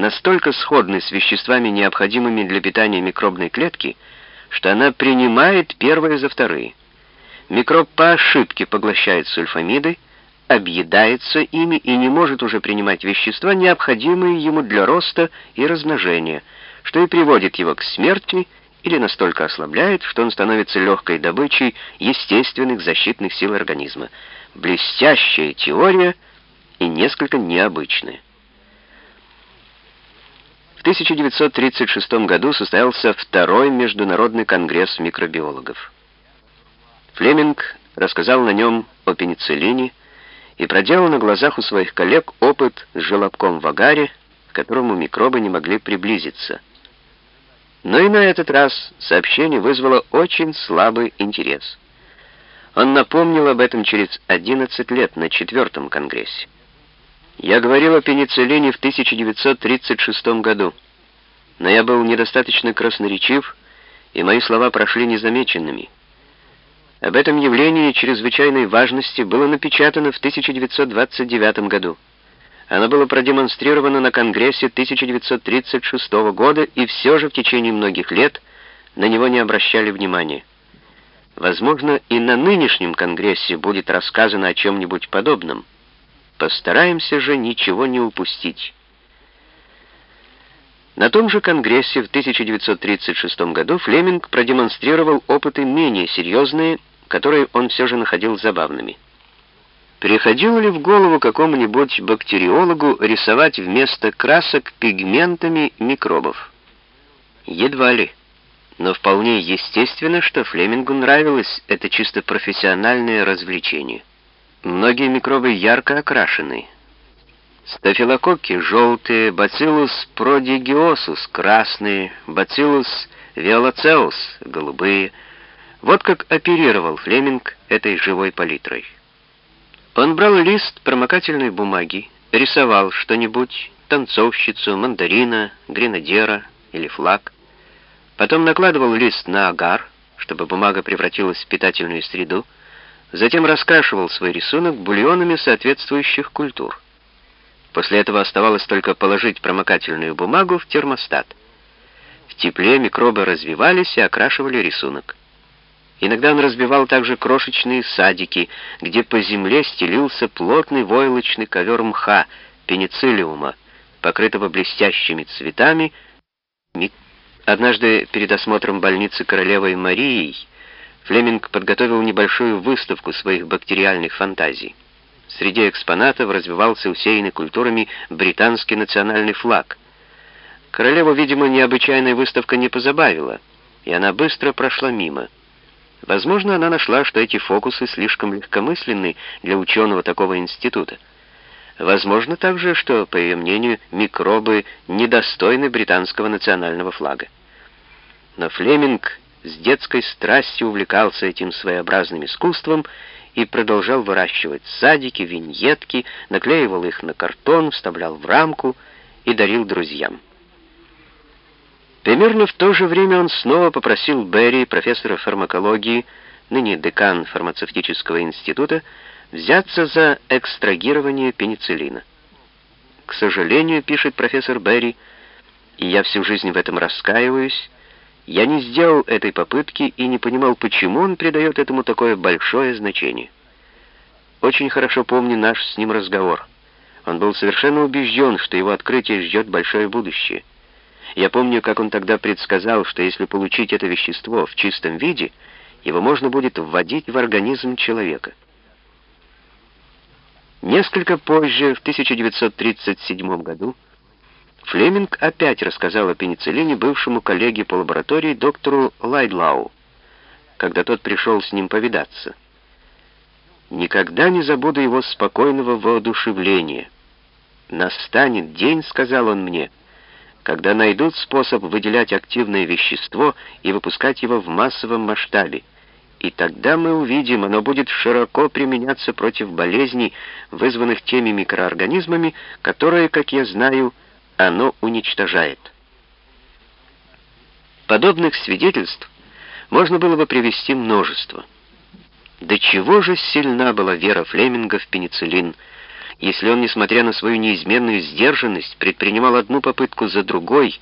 настолько сходны с веществами, необходимыми для питания микробной клетки, что она принимает первые за вторые. Микроб по ошибке поглощает сульфамиды, объедается ими и не может уже принимать вещества, необходимые ему для роста и размножения, что и приводит его к смерти или настолько ослабляет, что он становится легкой добычей естественных защитных сил организма. Блестящая теория и несколько необычная. В 1936 году состоялся второй международный конгресс микробиологов. Флеминг рассказал на нем о пенициллине и проделал на глазах у своих коллег опыт с желобком в агаре, к которому микробы не могли приблизиться. Но и на этот раз сообщение вызвало очень слабый интерес. Он напомнил об этом через 11 лет на четвертом конгрессе. Я говорил о пенициллине в 1936 году, но я был недостаточно красноречив, и мои слова прошли незамеченными. Об этом явлении чрезвычайной важности было напечатано в 1929 году. Оно было продемонстрировано на Конгрессе 1936 года, и все же в течение многих лет на него не обращали внимания. Возможно, и на нынешнем Конгрессе будет рассказано о чем-нибудь подобном. Постараемся же ничего не упустить. На том же Конгрессе в 1936 году Флеминг продемонстрировал опыты менее серьезные, которые он все же находил забавными. Приходило ли в голову какому-нибудь бактериологу рисовать вместо красок пигментами микробов? Едва ли. Но вполне естественно, что Флемингу нравилось это чисто профессиональное развлечение. Многие микробы ярко окрашены. Стафилококки желтые, бациллус продигиосус красные, бациллус виолацеус голубые. Вот как оперировал Флеминг этой живой палитрой. Он брал лист промокательной бумаги, рисовал что-нибудь, танцовщицу, мандарина, гренадера или флаг. Потом накладывал лист на агар, чтобы бумага превратилась в питательную среду, Затем раскрашивал свой рисунок бульонами соответствующих культур. После этого оставалось только положить промокательную бумагу в термостат. В тепле микробы развивались и окрашивали рисунок. Иногда он разбивал также крошечные садики, где по земле стелился плотный войлочный ковер мха, пенициллиума, покрытого блестящими цветами. Однажды перед осмотром больницы королевой Марией Флеминг подготовил небольшую выставку своих бактериальных фантазий. Среди экспонатов развивался усеянный культурами британский национальный флаг. Королеву, видимо, необычайная выставка не позабавила, и она быстро прошла мимо. Возможно, она нашла, что эти фокусы слишком легкомысленны для ученого такого института. Возможно также, что, по ее мнению, микробы недостойны британского национального флага. Но Флеминг с детской страстью увлекался этим своеобразным искусством и продолжал выращивать садики, виньетки, наклеивал их на картон, вставлял в рамку и дарил друзьям. Примерно в то же время он снова попросил Берри, профессора фармакологии, ныне декан фармацевтического института, взяться за экстрагирование пенициллина. К сожалению, пишет профессор Берри, и я всю жизнь в этом раскаиваюсь, я не сделал этой попытки и не понимал, почему он придает этому такое большое значение. Очень хорошо помню наш с ним разговор. Он был совершенно убежден, что его открытие ждет большое будущее. Я помню, как он тогда предсказал, что если получить это вещество в чистом виде, его можно будет вводить в организм человека. Несколько позже, в 1937 году, Флеминг опять рассказал о пенициллине бывшему коллеге по лаборатории доктору Лайдлау, когда тот пришел с ним повидаться. «Никогда не забуду его спокойного воодушевления. Настанет день, — сказал он мне, — когда найдут способ выделять активное вещество и выпускать его в массовом масштабе, и тогда мы увидим, оно будет широко применяться против болезней, вызванных теми микроорганизмами, которые, как я знаю, — оно уничтожает. Подобных свидетельств можно было бы привести множество. До чего же сильна была вера Флеминга в пенициллин, Если он, несмотря на свою неизменную сдержанность, предпринимал одну попытку за другой,